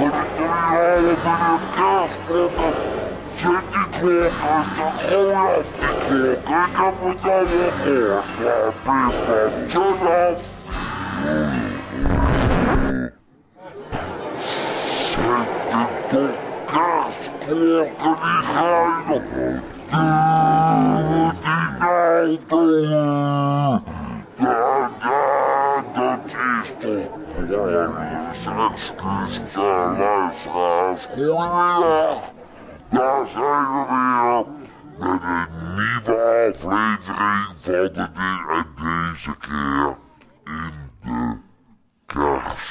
Конъюнктуралната Четиклога, Сахолната клога, Капитална клога, Припомчена. Всеки показ, клога Михайлова. Ти, ти, ти, ти, ти, ти, ти, ти, ти, ти, excuus voor luisteraars. Goedemiddag, daar zijn we weer met een nieuwe aflevering van de en deze keer in de dat?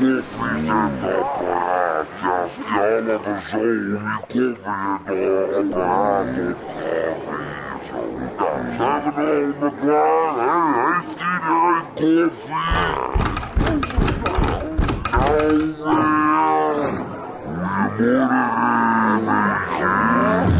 koffies en apparaatjes. Die halen we zo om je koffie in de apparaat op Zo, nou, zijn we nou allemaal klaar? He? Heeft iedereen koffie? Nou weer! Goedemorgen, meisjes.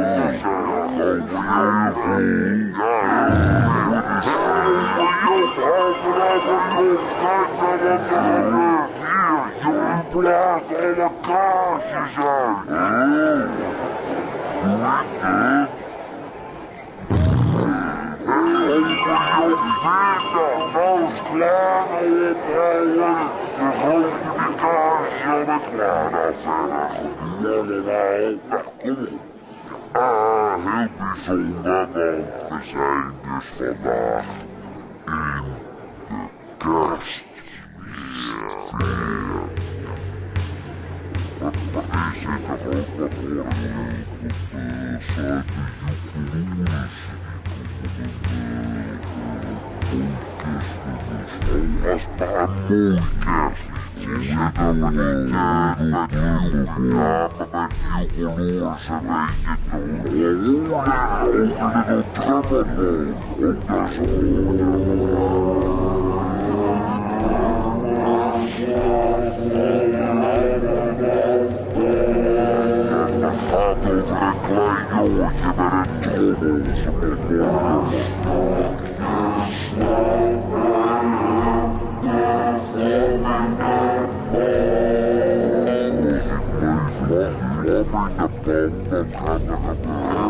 zijn ik mijn onderbroek gedaan. Kerstbellen in mijn onderbroek. Dit iedere keer als ik even... Ja, joh. Al die belletjes invullen, ja. Het geeft wel een goede sfeer, zeg. Gezellig wel, hè? Ja, heel gezellig. Heel veel. Ja, heel veel. Joh, hou vanaf een joh. Kijk naar wat er gebeurt. Hier. jullie blazen alle kaarsjes uit. Oh, hoe is het? Hey, moet je vinden? Nou is klaar, nou kaarsje met klaar afvergen. Allemaal, nou kom op. Uh, heel bijzonder, want we zijn dus vandaag in de kerstsfeer. Wat mij zit er ook wat horen op de site Jukuloes. Mooie kerstnummers, oh, maar een. Ook dat is Het gaat over een klein jongetje met een trommel. It's time to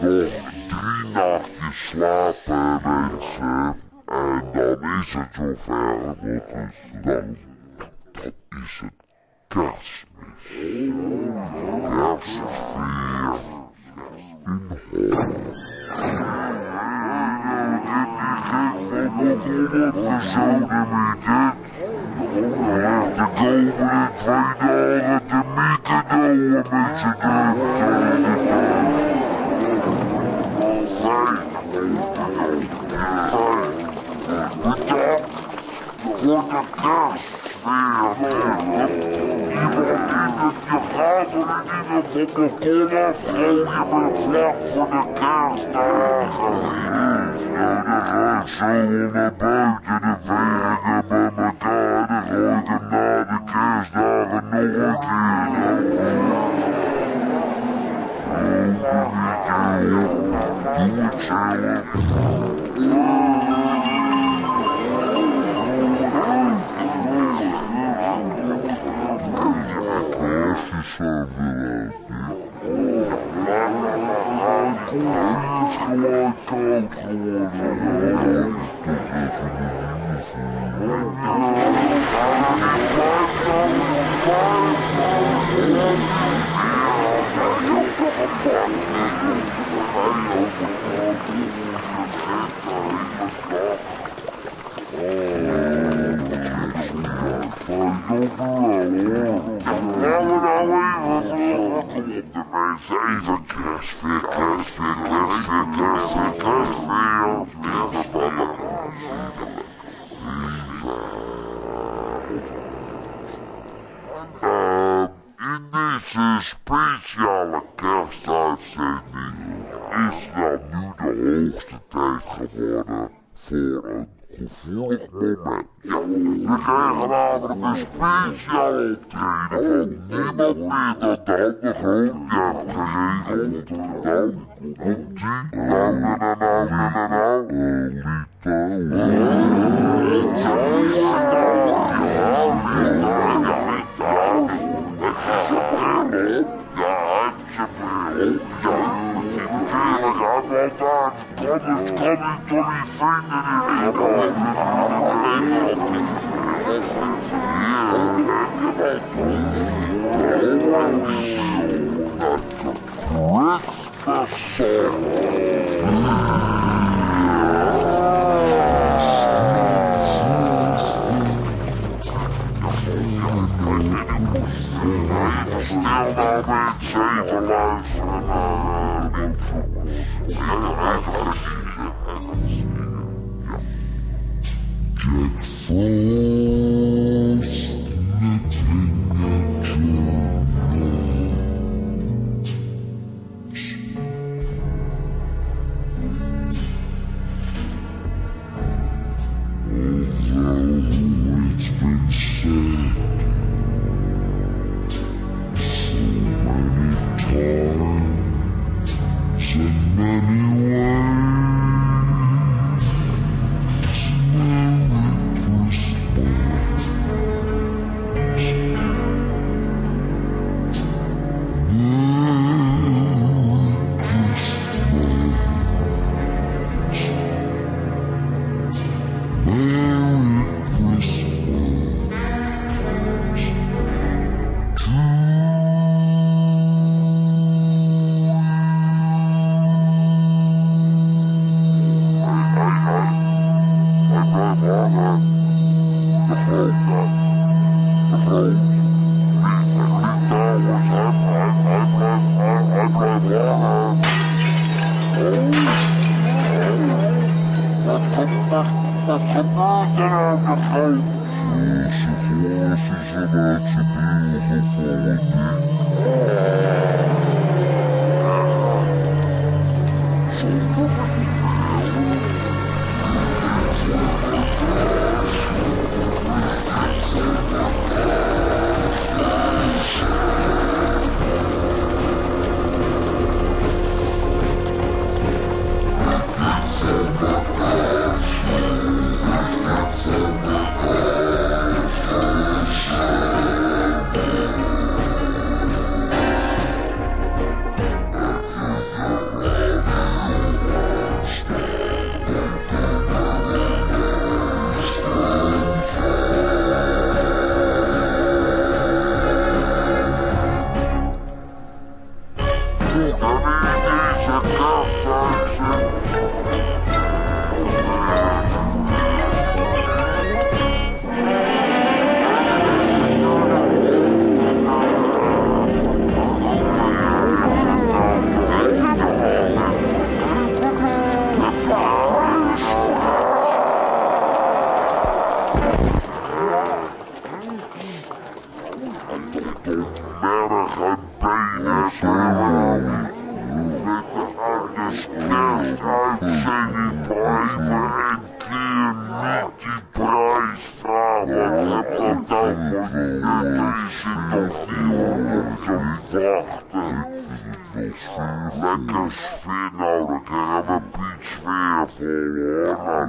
Nog drie nachtjes slapen. Is het zover, dat is dan, dat is het kerstmis. Kerstsfeer in Holland. Voor de kerstsfeer. Iemand in je de gooien met vlak voor de kerstdagen. Nou, dan ga ik zo naar buiten de veringen bij elkaar. Dan gooi ik hem na de kerstdagen nog een keer. Oh, doe het zelf. Deixa eu ver aqui. He's a cash fit, cash fit, cash fit, cash fit, cash fit. He's a balacon. He's a... Um, индейцы специально you, Is nou nu de hoogste tijd geworden voor een gevoelig moment. especial treino de tarde rei de Portugal, Conti, Lamananana, Come, come, come, sing it, come on. Get full.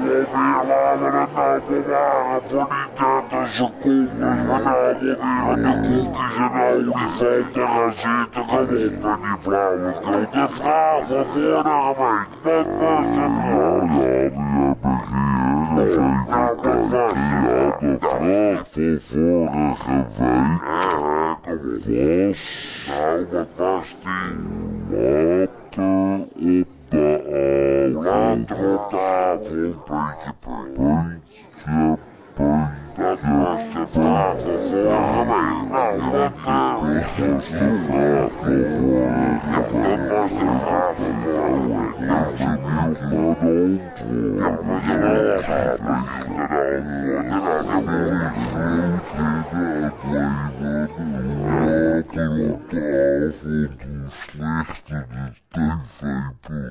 nou laten nou bewaren voor die 30 secondes. We nou alweer aan de koekjes en de olifanten gaan met die flauwekul. De van vorige week, wat was de vraag? Nou ja, wie hebben hier nog even kijken? Ja, de vraag van vorige week Eh, was... Nou, wat was die? Water op de avond. Grand Hotel Break It Break. Break It Break. Slechte die Teufel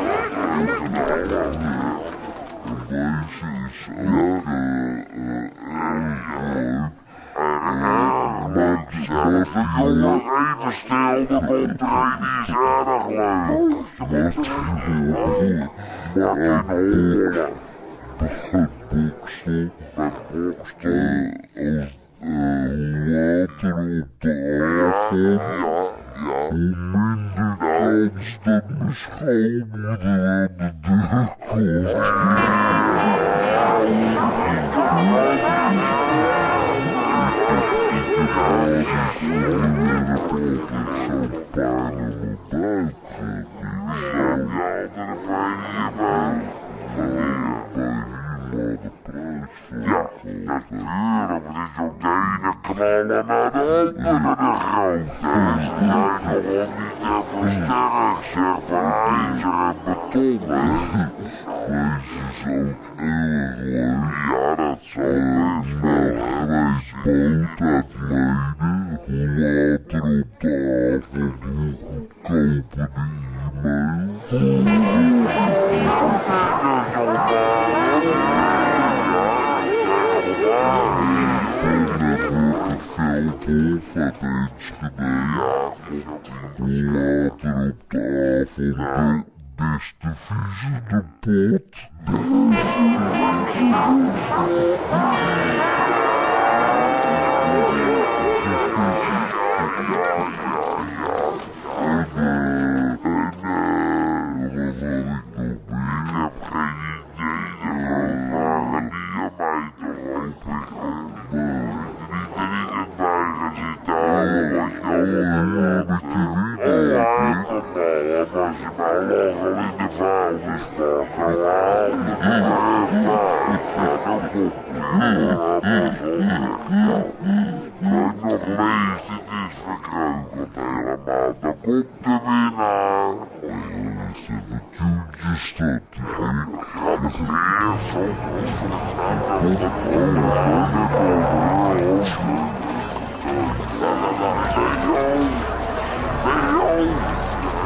leuk. Even stil, een die is erg leuk. Holland. Martin Holland. Boksel. Boksel. Als later op de avond. Hoe minder kans dat mijn schoonmoeder aan de deur komt. Zeg, van ijzer en beton, hè. Deze is ook leuk. Solid Mount Abbey's boat at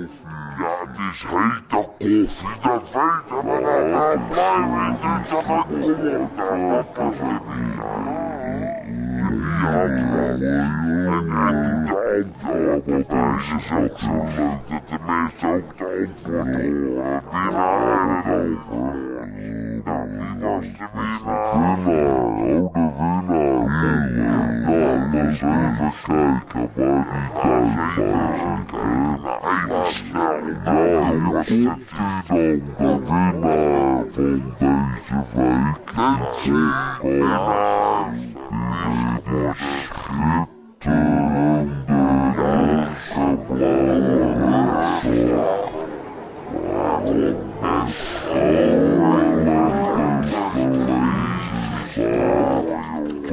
Kofi. Ja, dich hält der Kofi, der Welt, aber da bleiben die Hintergrund. Da hat er die Hand, aber das ist auch so, dass die Menschen auch die Hand verloren, die Namen aufhören. Wie warst du, Wiener? Wiener, oder Wiener, Wiener. Музей «Хозяйка» Борис Калькович.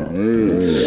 Thank you.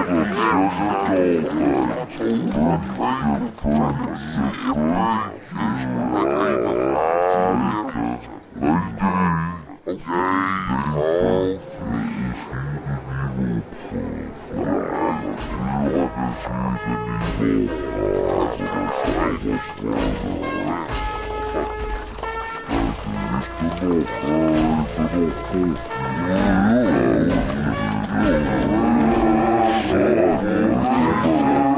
Oh, です。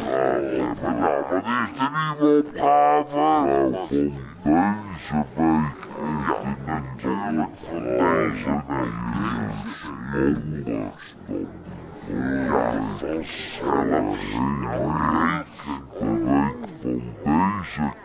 Additionally, more powerful foundation vacated and information is smallest number for celebration created the late foundation.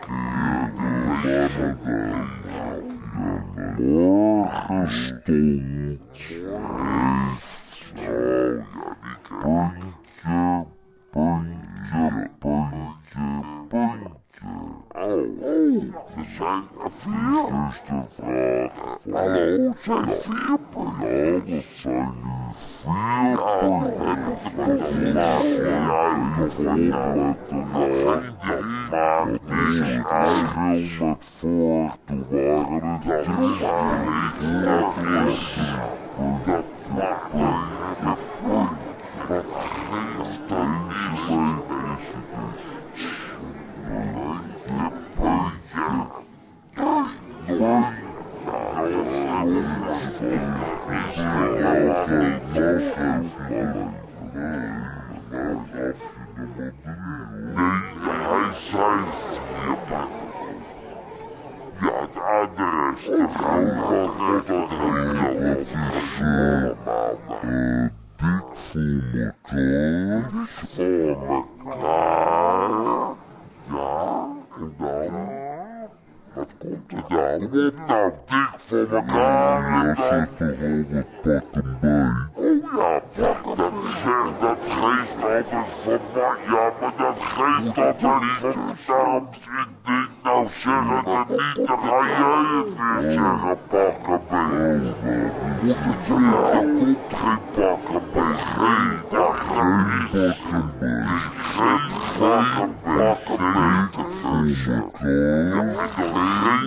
but tonight don't mind. I will look forward to what it is. Heet, dat is allemaal dik voor elkaar. Voor elkaar. Ja, en dan? Wat komt er dan? Wat nou dik voor elkaar? Ja, zit toch al wat pakken bij? Oh ja, pak dat zegt, dat geeft altijd van wat. Ja, maar dat geeft altijd niet. Daarom, ik Chega da minha raia e veja a paca bem. O que te encontrei, of bem, rei da raiva também. E sempre paca bem, paca bem, paca bem, paca bem, paca bem,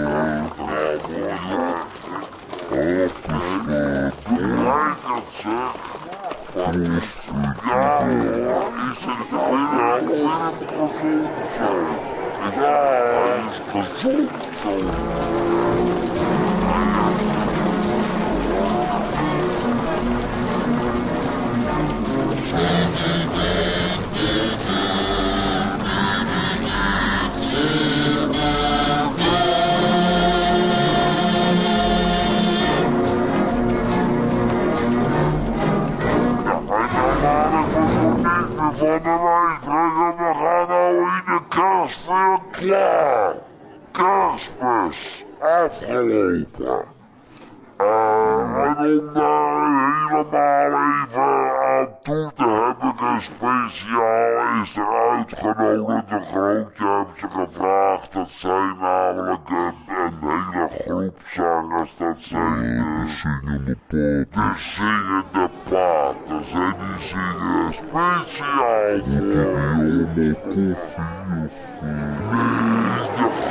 Yeah. fui um clã. Caspers. En om daar helemaal even aan toe te hebben, een speciaal is er uitgenodigd. De grootje ze gevraagd, dat zijn namelijk een, een hele groep zangers, dat zijn de zingende paters. De zingende paters, en die zingen speciaal voor... Moeten die allemaal koffie of...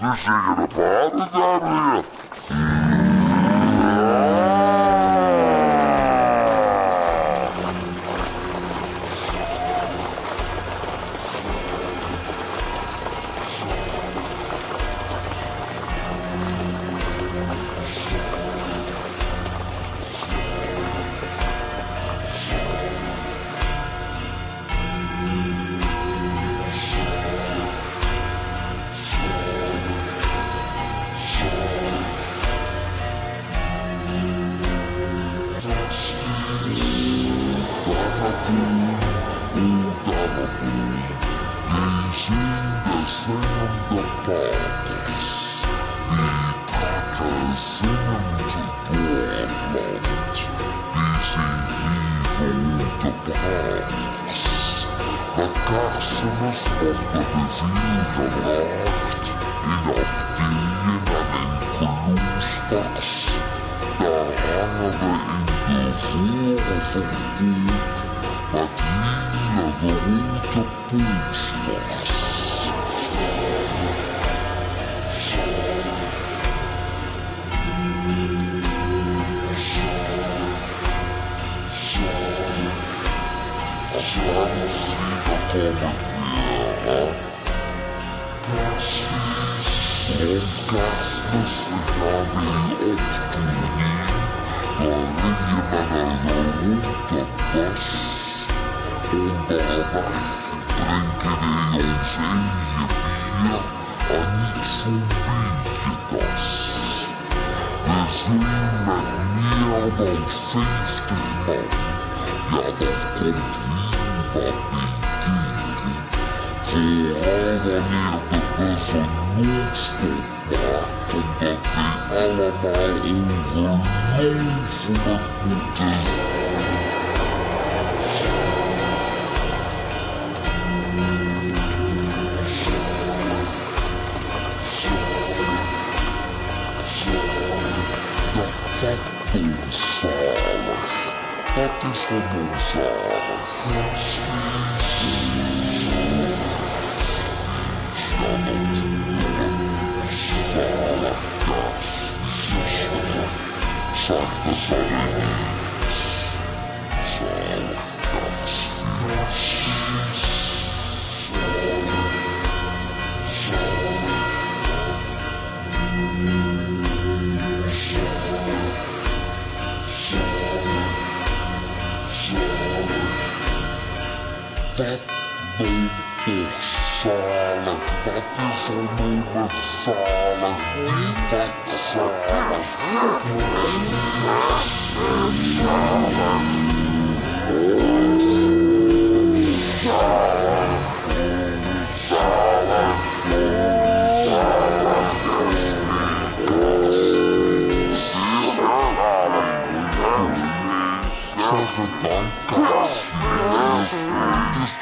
You're thinking about it, Gabriel? Prenderei Eugenia via Anitsumbietas. Resume mehrmals fünfzigmal, ja doch kommt lieber die Dinge. So haben wir gewisse Notstoff machen, dass sie allemal unsere Laufenden gute Fatsala, Fatsala, Fatsala, Fatsala,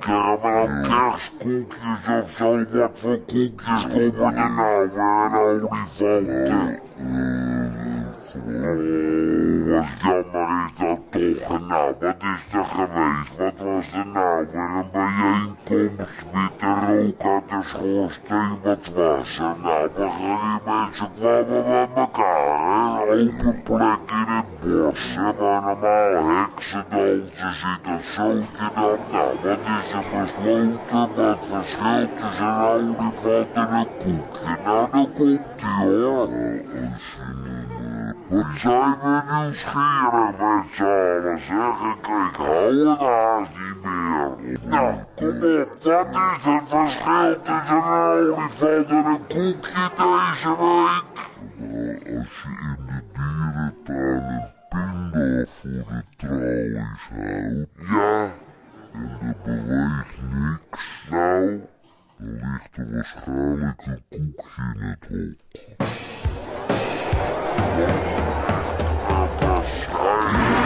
cookie. I'm I guess cookies. If they look for cookies, go in the now, man. I already found it. Oh, wat jammer is dat toch. Nou, wat is er geweest? Wat was er nou weer een bijeenkomst met de rook uit de schoorsteen? Wat was er nou? Die mensen kwamen bij elkaar, hè? Open plek in het bos, hè? Maar normaal heksendansen zit een zootje dan. Nou, wat is er besloten? Wat verschilt tussen een en een koekje? Nou, dan komt-ie, hoor. Wat zijn we nu schierig met z'n allen, zeg ik. Hou het haast niet meer. Nou, kom op, wat is het verschil tussen een en een koekje deze week? Als je in de dierentuin een pinda voor de tralies houdt... Ja. Niks. Nou, dan ligt er waarschijnlijk koekje. What the fuck?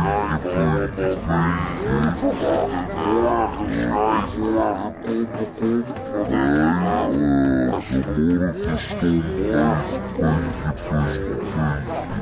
Apostol, Kirata, Sabay, Sabay, Sabay,